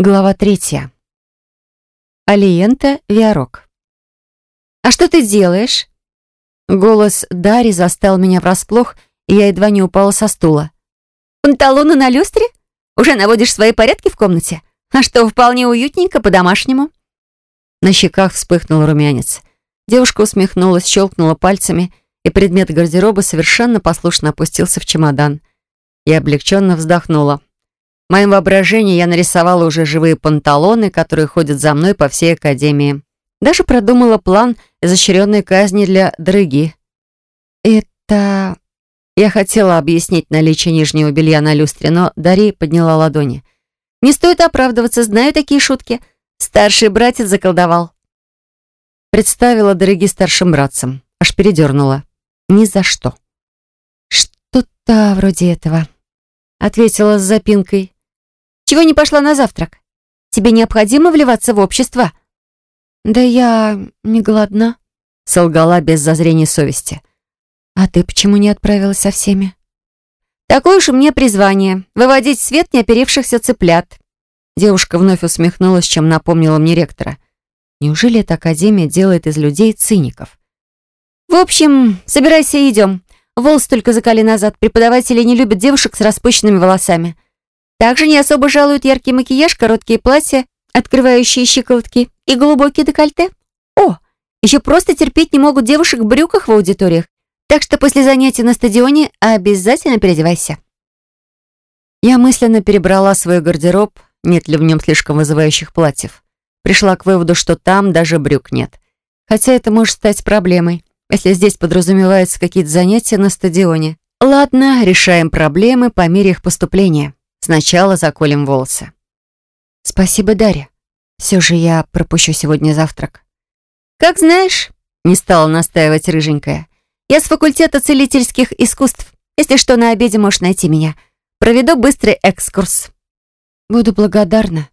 Глава третья. Алиента Виарок. «А что ты делаешь?» Голос Дари застал меня врасплох, и я едва не упала со стула. «Панталоны на люстре? Уже наводишь свои порядки в комнате? А что, вполне уютненько, по-домашнему?» На щеках вспыхнул румянец. Девушка усмехнулась, щелкнула пальцами, и предмет гардероба совершенно послушно опустился в чемодан. Я облегченно вздохнула. В моем воображении я нарисовала уже живые панталоны, которые ходят за мной по всей академии. Даже продумала план изощренной казни для дрыги. «Это...» Я хотела объяснить наличие нижнего белья на люстре, но Дари подняла ладони. «Не стоит оправдываться, знаю такие шутки. Старший братец заколдовал». Представила дороги старшим братцам. Аж передернула. Ни за что. «Что-то вроде этого», — ответила с запинкой. Чего не пошла на завтрак? Тебе необходимо вливаться в общество?» «Да я не голодна», — солгала без зазрения совести. «А ты почему не отправилась со всеми?» «Такое уж у меня призвание — выводить в свет неоперевшихся цыплят». Девушка вновь усмехнулась, чем напомнила мне ректора. «Неужели эта академия делает из людей циников?» «В общем, собирайся и идем. Волосы только закали назад. Преподаватели не любят девушек с распущенными волосами. Также не особо жалуют яркий макияж, короткие платья, открывающие щиколотки и глубокие декольте. О, еще просто терпеть не могут девушек в брюках в аудиториях. Так что после занятия на стадионе обязательно переодевайся. Я мысленно перебрала свой гардероб, нет ли в нем слишком вызывающих платьев. Пришла к выводу, что там даже брюк нет. Хотя это может стать проблемой, если здесь подразумеваются какие-то занятия на стадионе. Ладно, решаем проблемы по мере их поступления. Сначала заколем волосы. Спасибо, Дарья. Все же я пропущу сегодня завтрак. Как знаешь, не стала настаивать рыженькая. Я с факультета целительских искусств. Если что, на обеде можешь найти меня. Проведу быстрый экскурс. Буду благодарна.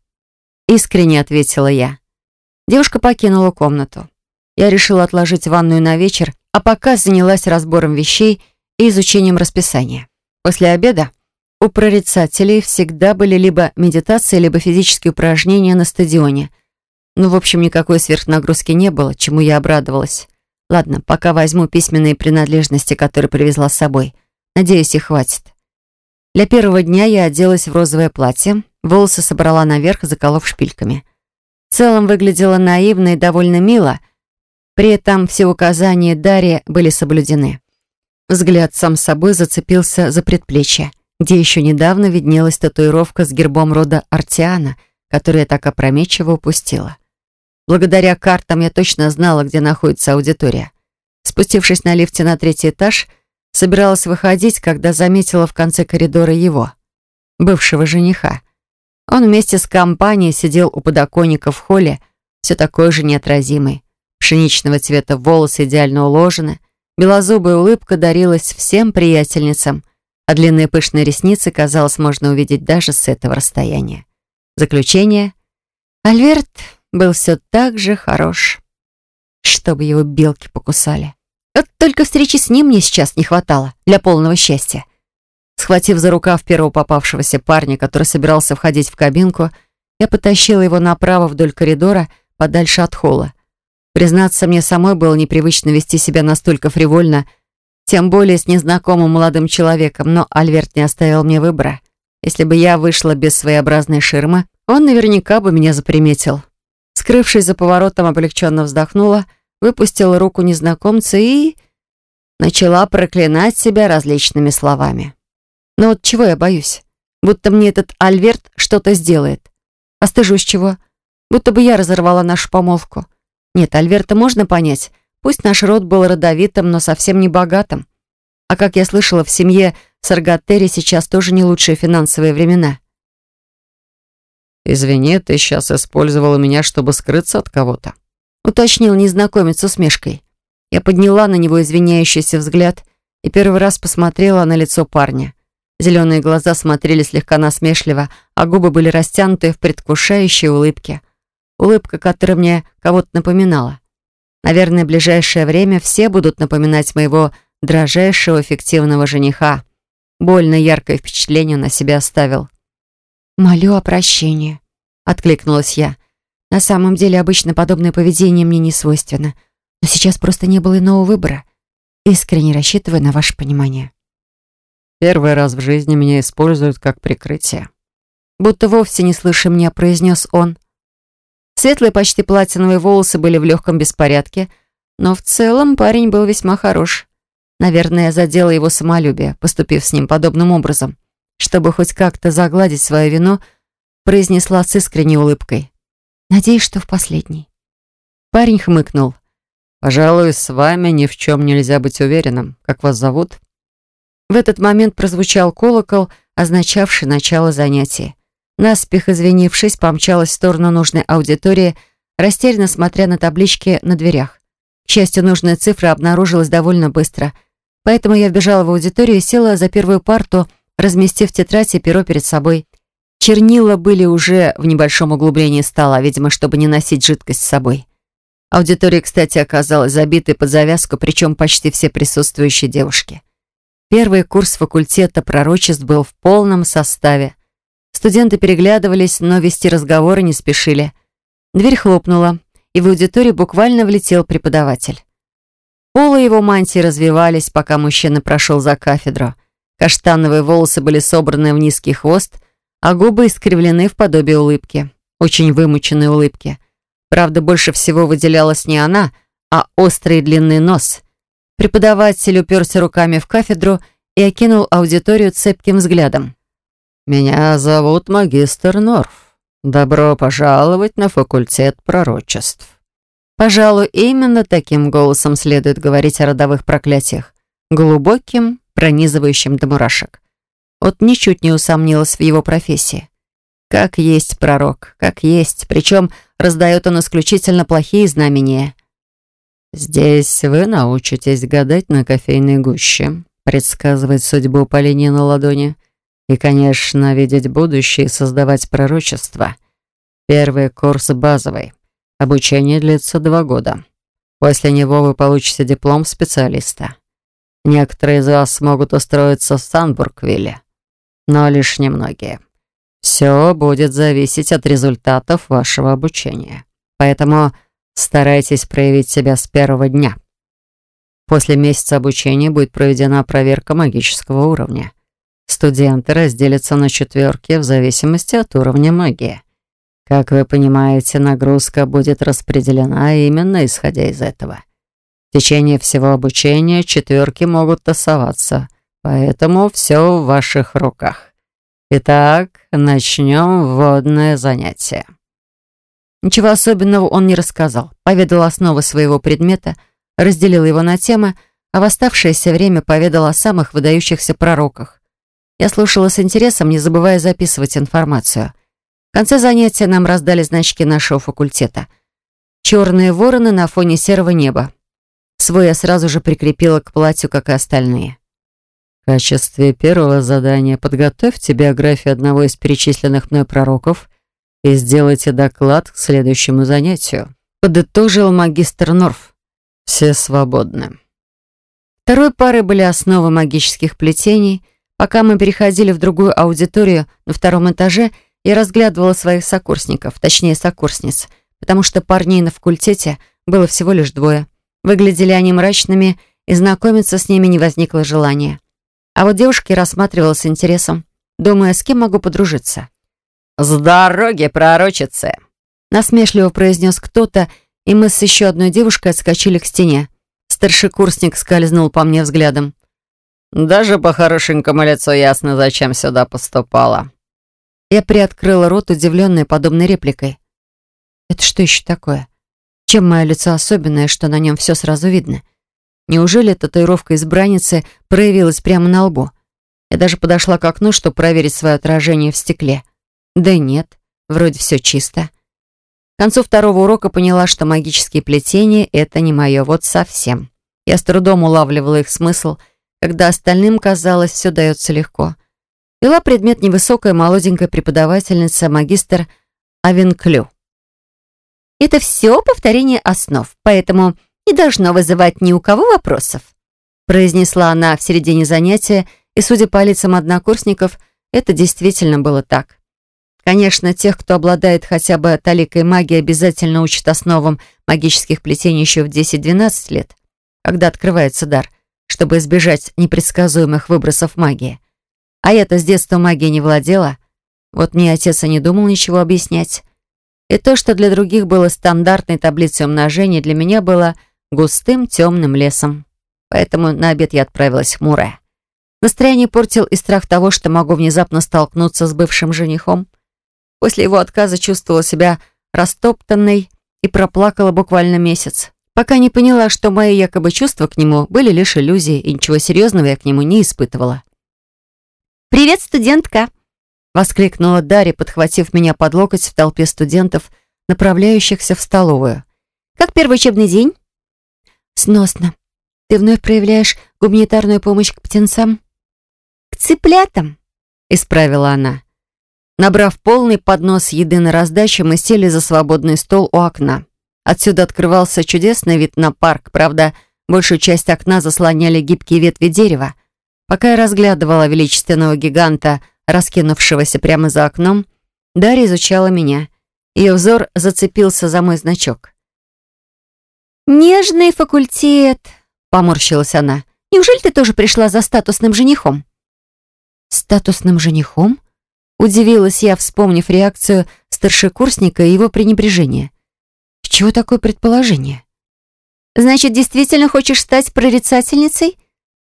Искренне ответила я. Девушка покинула комнату. Я решила отложить ванную на вечер, а пока занялась разбором вещей и изучением расписания. После обеда у прорицателей всегда были либо медитации, либо физические упражнения на стадионе. Ну, в общем, никакой сверхнагрузки не было, чему я обрадовалась. Ладно, пока возьму письменные принадлежности, которые привезла с собой. Надеюсь, их хватит. Для первого дня я оделась в розовое платье, волосы собрала наверх, заколов шпильками. В целом выглядело наивно и довольно мило. При этом все указания Дарьи были соблюдены. Взгляд сам собой зацепился за предплечье где еще недавно виднелась татуировка с гербом рода Артиана, которую я так опрометчиво упустила. Благодаря картам я точно знала, где находится аудитория. Спустившись на лифте на третий этаж, собиралась выходить, когда заметила в конце коридора его, бывшего жениха. Он вместе с компанией сидел у подоконника в холле, все такой же неотразимый. Пшеничного цвета волосы идеально уложены, белозубая улыбка дарилась всем приятельницам — а длинные пышные ресницы, казалось, можно увидеть даже с этого расстояния. Заключение. Альверт был все так же хорош. Чтобы его белки покусали. Вот только встречи с ним мне сейчас не хватало для полного счастья. Схватив за рукав первого попавшегося парня, который собирался входить в кабинку, я потащила его направо вдоль коридора, подальше от холла. Признаться, мне самой было непривычно вести себя настолько фривольно, тем более с незнакомым молодым человеком, но Альверт не оставил мне выбора. Если бы я вышла без своеобразной ширмы, он наверняка бы меня заприметил. Скрывшись за поворотом, облегченно вздохнула, выпустила руку незнакомца и... начала проклинать себя различными словами. Но вот чего я боюсь? Будто мне этот Альверт что-то сделает. А чего? Будто бы я разорвала нашу помолвку. Нет, Альверта можно понять — Пусть наш род был родовитым, но совсем не богатым. А как я слышала, в семье Саргатери сейчас тоже не лучшие финансовые времена. «Извини, ты сейчас использовала меня, чтобы скрыться от кого-то», уточнил незнакомец с усмешкой. Я подняла на него извиняющийся взгляд и первый раз посмотрела на лицо парня. Зеленые глаза смотрели слегка насмешливо, а губы были растянуты в предвкушающей улыбке. Улыбка, которая мне кого-то напоминала. Наверное, в ближайшее время все будут напоминать моего дрожайшего фиктивного жениха. Больно яркое впечатление на себя оставил. «Молю о прощении», — откликнулась я. «На самом деле обычно подобное поведение мне не свойственно, но сейчас просто не было иного выбора. Искренне рассчитываю на ваше понимание». Первый раз в жизни меня используют как прикрытие. Будто вовсе не слыша меня, произнес он. Светлые, почти платиновые волосы были в легком беспорядке, но в целом парень был весьма хорош. Наверное, я задела его самолюбие, поступив с ним подобным образом. Чтобы хоть как-то загладить свою вину, произнесла с искренней улыбкой. «Надеюсь, что в последний». Парень хмыкнул. «Пожалуй, с вами ни в чем нельзя быть уверенным. Как вас зовут?» В этот момент прозвучал колокол, означавший начало занятия. Наспех извинившись, помчалась в сторону нужной аудитории, растерянно смотря на таблички на дверях. К счастью, нужная цифра обнаружилась довольно быстро, поэтому я вбежала в аудиторию и села за первую парту, разместив тетрадь и перо перед собой. Чернила были уже в небольшом углублении стола, видимо, чтобы не носить жидкость с собой. Аудитория, кстати, оказалась забитой под завязку, причем почти все присутствующие девушки. Первый курс факультета пророчеств был в полном составе. Студенты переглядывались, но вести разговоры не спешили. Дверь хлопнула, и в аудиторию буквально влетел преподаватель. Полы его мантии развивались, пока мужчина прошел за кафедру. Каштановые волосы были собраны в низкий хвост, а губы искривлены в подобие улыбки. Очень вымученной улыбки. Правда, больше всего выделялась не она, а острый длинный нос, Преподаватель уперся руками в кафедру и окинул аудиторию цепким взглядом. «Меня зовут магистр Норф. Добро пожаловать на факультет пророчеств». Пожалуй, именно таким голосом следует говорить о родовых проклятиях. Глубоким, пронизывающим до мурашек. Вот ничуть не усомнилась в его профессии. Как есть пророк, как есть, причем раздает он исключительно плохие знамения – Здесь вы научитесь гадать на кофейной гуще, предсказывать судьбу по линии на ладони и, конечно, видеть будущее и создавать пророчества. Первый курс базовый. Обучение длится два года. После него вы получите диплом специалиста. Некоторые из вас смогут устроиться в Санбургвилле, но лишь немногие. Все будет зависеть от результатов вашего обучения. Поэтому Старайтесь проявить себя с первого дня. После месяца обучения будет проведена проверка магического уровня. Студенты разделятся на четверки в зависимости от уровня магии. Как вы понимаете, нагрузка будет распределена именно исходя из этого. В течение всего обучения четверки могут тасоваться, поэтому все в ваших руках. Итак, начнем вводное занятие. Ничего особенного он не рассказал. Поведал основы своего предмета, разделил его на темы, а в оставшееся время поведал о самых выдающихся пророках. Я слушала с интересом, не забывая записывать информацию. В конце занятия нам раздали значки нашего факультета. Черные вороны на фоне серого неба. Свой я сразу же прикрепила к платью, как и остальные. В качестве первого задания подготовьте биографию одного из перечисленных мной пророков и сделайте доклад к следующему занятию», — подытожил магистр Норф. «Все свободны». Второй парой были основы магических плетений. Пока мы переходили в другую аудиторию на втором этаже, я разглядывала своих сокурсников, точнее сокурсниц, потому что парней на факультете было всего лишь двое. Выглядели они мрачными, и знакомиться с ними не возникло желания. А вот девушки рассматривала с интересом, думая, с кем могу подружиться. «С дороги, пророчицы!» Насмешливо произнес кто-то, и мы с еще одной девушкой отскочили к стене. Старшекурсник скользнул по мне взглядом. «Даже по хорошенькому лицу ясно, зачем сюда поступала». Я приоткрыла рот, удивленная подобной репликой. «Это что еще такое? Чем мое лицо особенное, что на нем все сразу видно? Неужели татуировка избранницы проявилась прямо на лбу? Я даже подошла к окну, чтобы проверить свое отражение в стекле». Да нет, вроде все чисто. К концу второго урока поняла, что магические плетения — это не мое, вот совсем. Я с трудом улавливала их смысл, когда остальным, казалось, все дается легко. Вела предмет невысокая молоденькая преподавательница, магистр Авенклю. Это все повторение основ, поэтому не должно вызывать ни у кого вопросов, произнесла она в середине занятия, и, судя по лицам однокурсников, это действительно было так. Конечно, тех, кто обладает хотя бы таликой магии, обязательно учат основам магических плетений еще в 10-12 лет, когда открывается дар, чтобы избежать непредсказуемых выбросов магии. А я-то с детства магией не владела, вот мне отец и не думал ничего объяснять. И то, что для других было стандартной таблицей умножения, для меня было густым темным лесом. Поэтому на обед я отправилась хмурая. Настроение портил и страх того, что могу внезапно столкнуться с бывшим женихом. После его отказа чувствовала себя растоптанной и проплакала буквально месяц, пока не поняла, что мои якобы чувства к нему были лишь иллюзией, и ничего серьезного я к нему не испытывала. «Привет, студентка!» — воскликнула Дарья, подхватив меня под локоть в толпе студентов, направляющихся в столовую. «Как первый учебный день?» «Сносно. Ты вновь проявляешь гуманитарную помощь к птенцам?» «К цыплятам», — исправила она. Набрав полный поднос еды на раздачу, мы сели за свободный стол у окна. Отсюда открывался чудесный вид на парк, правда, большую часть окна заслоняли гибкие ветви дерева. Пока я разглядывала величественного гиганта, раскинувшегося прямо за окном, Дарья изучала меня. Ее взор зацепился за мой значок. «Нежный факультет», — поморщилась она. «Неужели ты тоже пришла за статусным женихом?» «Статусным женихом?» Удивилась я, вспомнив реакцию старшекурсника и его пренебрежение. Чего такое предположение? «Значит, действительно хочешь стать прорицательницей?»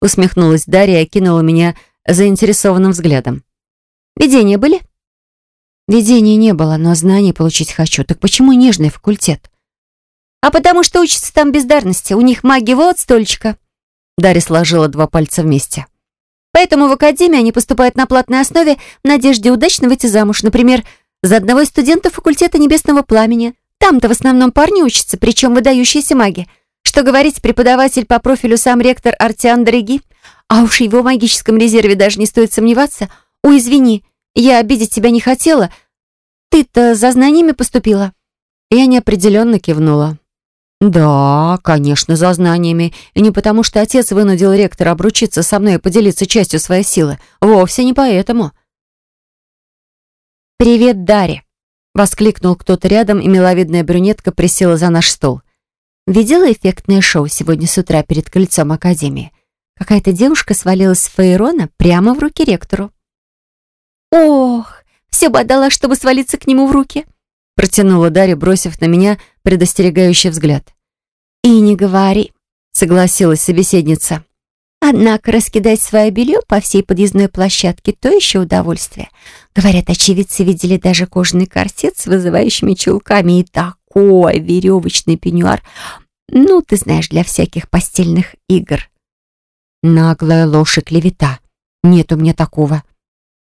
Усмехнулась Дарья и окинула меня заинтересованным взглядом. «Видения были?» «Видения не было, но знаний получить хочу. Так почему нежный факультет?» «А потому что учатся там бездарности. У них магия вот столько». Дарья сложила два пальца вместе. Поэтому в академии они поступают на платной основе в надежде удачно выйти замуж. Например, за одного из студентов факультета Небесного Пламени. Там-то в основном парни учатся, причем выдающиеся маги. Что говорить, преподаватель по профилю сам ректор Артиан Дороги. А уж его магическом резерве даже не стоит сомневаться. Ой, извини, я обидеть тебя не хотела. Ты-то за знаниями поступила?» Я неопределенно кивнула. «Да, конечно, за знаниями. И не потому, что отец вынудил ректора обручиться со мной и поделиться частью своей силы. Вовсе не поэтому». «Привет, Дарья!» — воскликнул кто-то рядом, и миловидная брюнетка присела за наш стол. «Видела эффектное шоу сегодня с утра перед кольцом Академии? Какая-то девушка свалилась с Фаерона прямо в руки ректору». «Ох, все бы отдала, чтобы свалиться к нему в руки!» Протянула Дарья, бросив на меня предостерегающий взгляд. «И не говори», — согласилась собеседница. «Однако раскидать свое белье по всей подъездной площадке — то еще удовольствие. Говорят, очевидцы видели даже кожаный корсет с вызывающими чулками и такой веревочный пеньюар. Ну, ты знаешь, для всяких постельных игр». «Наглая ложь и клевета. Нет у меня такого»,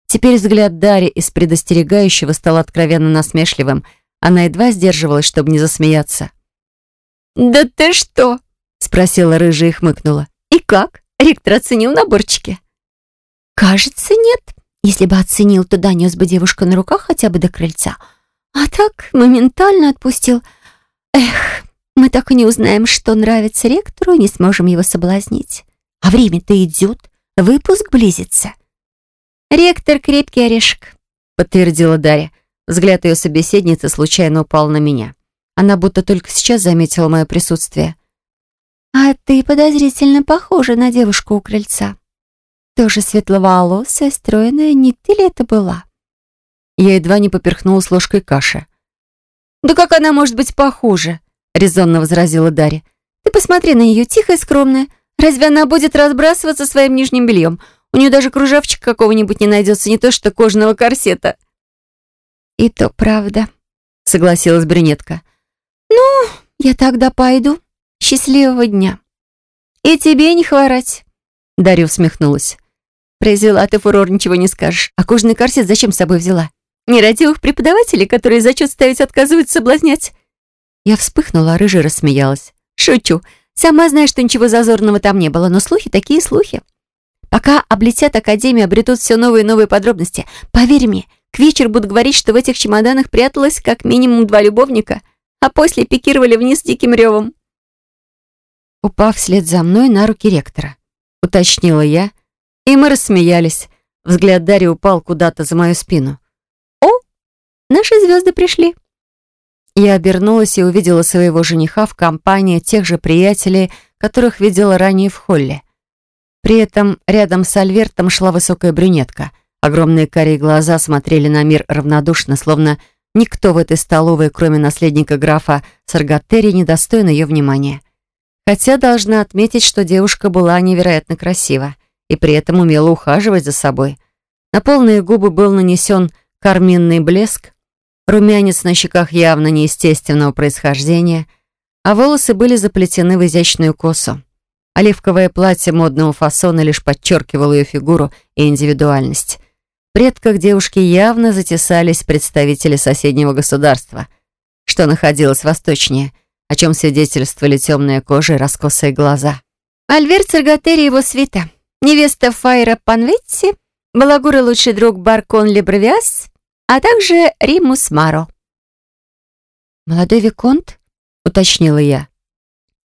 Теперь взгляд Дарьи из предостерегающего стал откровенно насмешливым. Она едва сдерживалась, чтобы не засмеяться. «Да ты что?» — спросила рыжая и хмыкнула. «И как? Ректор оценил наборчики?» «Кажется, нет. Если бы оценил, то донес бы девушку на руках хотя бы до крыльца. А так моментально отпустил. Эх, мы так и не узнаем, что нравится ректору, и не сможем его соблазнить. А время-то идет, выпуск близится». «Ректор крепкий орешек», — подтвердила Дарья. Взгляд ее собеседницы случайно упал на меня. Она будто только сейчас заметила мое присутствие. «А ты подозрительно похожа на девушку у крыльца. Тоже светловолосая, стройная, не ты ли это была?» Я едва не поперхнулась ложкой каши. «Да как она может быть похожа?» — резонно возразила Дарья. «Ты посмотри на нее, тихая и скромная. Разве она будет разбрасываться своим нижним бельем? У нее даже кружавчика какого-нибудь не найдется, не то что кожаного корсета». «И то правда», — согласилась брюнетка. «Ну, я тогда пойду. Счастливого дня». «И тебе не хворать», — Дарья усмехнулась. «Произвела ты фурор, ничего не скажешь. А кожаный корсет зачем с собой взяла? Нерадивых преподавателей, которые зачет ставить отказываются соблазнять». Я вспыхнула, а рыжая рассмеялась. «Шучу. Сама знаешь, что ничего зазорного там не было, но слухи такие слухи. Пока облетят Академию, обретут все новые и новые подробности. Поверь мне, к вечеру будут говорить, что в этих чемоданах пряталось как минимум два любовника, а после пикировали вниз диким ревом. Упав вслед за мной на руки ректора, уточнила я, и мы рассмеялись. Взгляд Дарьи упал куда-то за мою спину. «О, наши звезды пришли». Я обернулась и увидела своего жениха в компании тех же приятелей, которых видела ранее в холле. При этом рядом с Альвертом шла высокая брюнетка. Огромные карие глаза смотрели на мир равнодушно, словно никто в этой столовой, кроме наследника графа Саргатери, не достоин ее внимания. Хотя должна отметить, что девушка была невероятно красива и при этом умела ухаживать за собой. На полные губы был нанесен карминный блеск, румянец на щеках явно неестественного происхождения, а волосы были заплетены в изящную косу. Оливковое платье модного фасона лишь подчеркивало ее фигуру и индивидуальность. В предках девушки явно затесались представители соседнего государства, что находилось восточнее, о чем свидетельствовали темная кожа и раскосые глаза. Альверт Саргатери его свита, невеста Файра Панветти, балагура лучший друг Баркон Лебровиас, а также Римус Маро. «Молодой Виконт?» — уточнила я.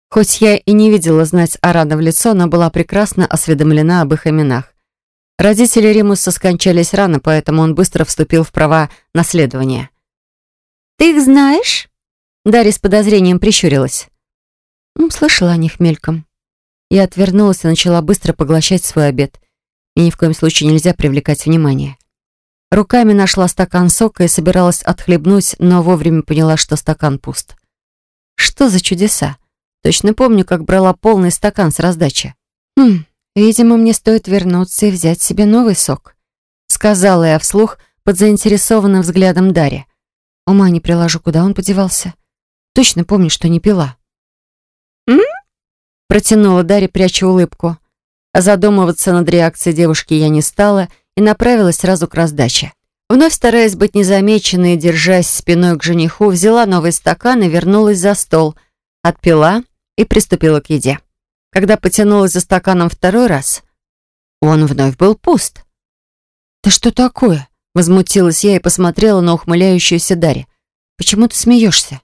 Хоть я и не видела знать Арана в лицо, но была прекрасно осведомлена об их именах. Родители Римуса скончались рано, поэтому он быстро вступил в права наследования. «Ты их знаешь?» Дарья с подозрением прищурилась. Слышала о них мельком. Я отвернулась и начала быстро поглощать свой обед. И ни в коем случае нельзя привлекать внимание. Руками нашла стакан сока и собиралась отхлебнуть, но вовремя поняла, что стакан пуст. Что за чудеса? Точно помню, как брала полный стакан с раздачи. «Хм, видимо, мне стоит вернуться и взять себе новый сок», сказала я вслух под заинтересованным взглядом Дарья. Ума не приложу, куда он подевался. Точно помню, что не пила. «М?», протянула Дарья, пряча улыбку. Задумываться над реакцией девушки я не стала и направилась сразу к раздаче. Вновь стараясь быть незамеченной держась спиной к жениху, взяла новый стакан и вернулась за стол, отпила и приступила к еде. Когда потянулась за стаканом второй раз, он вновь был пуст. «Да что такое?» — возмутилась я и посмотрела на ухмыляющуюся Дарья. «Почему ты смеешься?»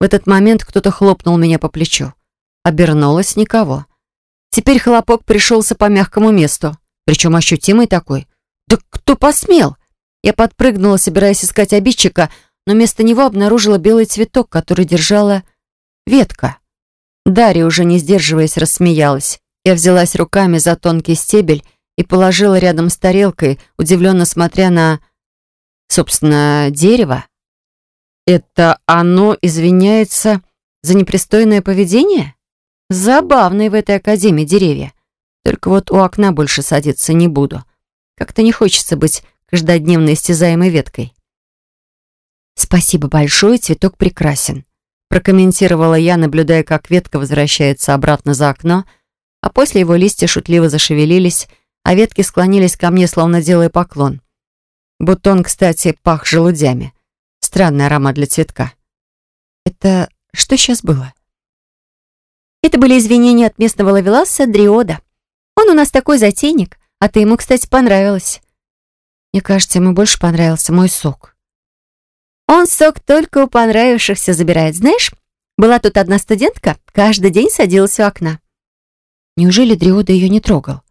В этот момент кто-то хлопнул меня по плечу. Обернулась никого. Теперь хлопок пришелся по мягкому месту, причем ощутимый такой. «Да кто посмел?» Я подпрыгнула, собираясь искать обидчика, но вместо него обнаружила белый цветок, который держала ветка. Дарья, уже не сдерживаясь, рассмеялась. Я взялась руками за тонкий стебель и положила рядом с тарелкой, удивленно смотря на, собственно, дерево. Это оно извиняется за непристойное поведение? Забавные в этой академии деревья. Только вот у окна больше садиться не буду. Как-то не хочется быть каждодневно истязаемой веткой. Спасибо большое, цветок прекрасен прокомментировала я, наблюдая, как ветка возвращается обратно за окно, а после его листья шутливо зашевелились, а ветки склонились ко мне, словно делая поклон. Бутон, кстати, пах желудями. Странный аромат для цветка. Это что сейчас было? Это были извинения от местного лавеласа Дриода. Он у нас такой затейник, а ты ему, кстати, понравилась. Мне кажется, ему больше понравился мой сок. Он сок только у понравившихся забирает. Знаешь, была тут одна студентка, каждый день садилась у окна. Неужели Дриода ее не трогал?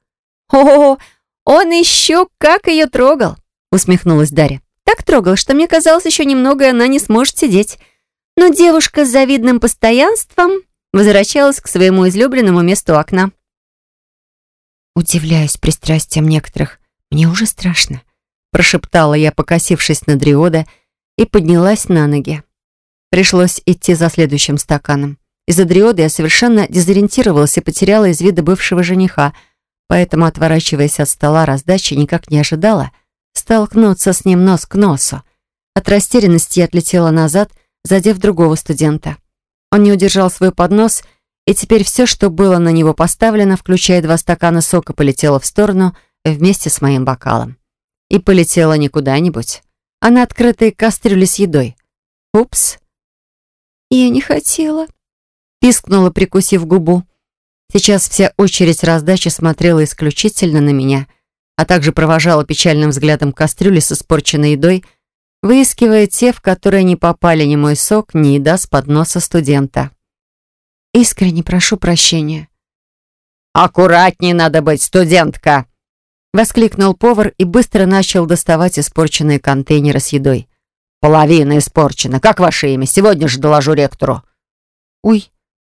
«О, он еще как ее трогал!» усмехнулась Дарья. «Так трогал, что мне казалось, еще немного, и она не сможет сидеть. Но девушка с завидным постоянством возвращалась к своему излюбленному месту окна». «Удивляюсь пристрастием некоторых. Мне уже страшно», прошептала я, покосившись на Дриода, и поднялась на ноги. Пришлось идти за следующим стаканом. Из-за дриоды я совершенно дезориентировалась и потеряла из вида бывшего жениха, поэтому, отворачиваясь от стола раздачи, никак не ожидала столкнуться с ним нос к носу. От растерянности я отлетела назад, задев другого студента. Он не удержал свой поднос, и теперь все, что было на него поставлено, включая два стакана сока, полетело в сторону вместе с моим бокалом. И полетело не куда-нибудь, а на открытой кастрюле с едой. Упс. Я не хотела. Пискнула, прикусив губу. Сейчас вся очередь раздачи смотрела исключительно на меня, а также провожала печальным взглядом кастрюли с испорченной едой, выискивая те, в которые не попали ни мой сок, ни еда с подноса студента. Искренне прошу прощения. «Аккуратнее надо быть, студентка!» Воскликнул повар и быстро начал доставать испорченные контейнеры с едой. Половина испорчена. Как ваше имя? Сегодня же доложу ректору». «Ой,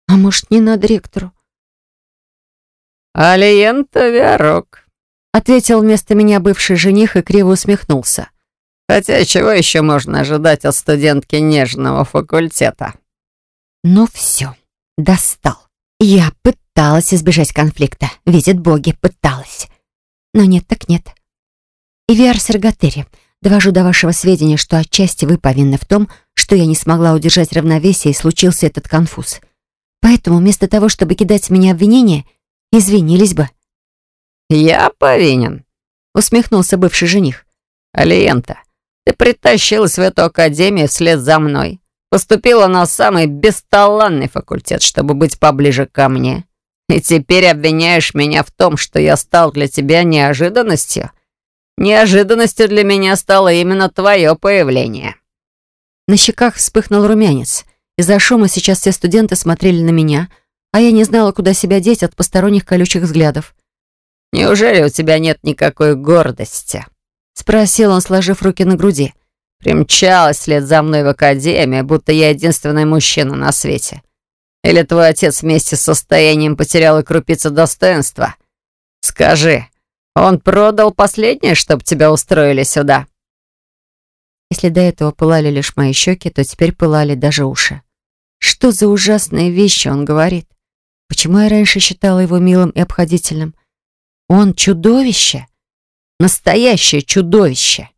а может, не надо ректору?» «Алиента Виарок», — ответил вместо меня бывший жених и криво усмехнулся. «Хотя чего еще можно ожидать от студентки нежного факультета?» «Ну все, достал. Я пыталась избежать конфликта. Видят боги, пыталась. Но нет так нет. Ивиар Саргатери, довожу до вашего сведения, что отчасти вы повинны в том, что я не смогла удержать равновесие и случился этот конфуз. Поэтому вместо того, чтобы кидать в меня обвинения, извинились бы». «Я повинен», — усмехнулся бывший жених. «Алиента, ты притащилась в эту академию вслед за мной. Поступила на самый бесталанный факультет, чтобы быть поближе ко мне. И теперь обвиняешь меня в том, что я стал для тебя неожиданностью? Неожиданностью для меня стало именно твое появление». На щеках вспыхнул румянец. Из-за шума сейчас все студенты смотрели на меня, а я не знала, куда себя деть от посторонних колючих взглядов. «Неужели у тебя нет никакой гордости?» — спросил он, сложив руки на груди. «Примчалась вслед за мной в академию, будто я единственный мужчина на свете. Или твой отец вместе с состоянием потерял и крупицы достоинства? Скажи, он продал последнее, чтобы тебя устроили сюда?» Если до этого пылали лишь мои щеки, то теперь пылали даже уши. Что за ужасные вещи он говорит? Почему я раньше считала его милым и обходительным? Он чудовище. Настоящее чудовище.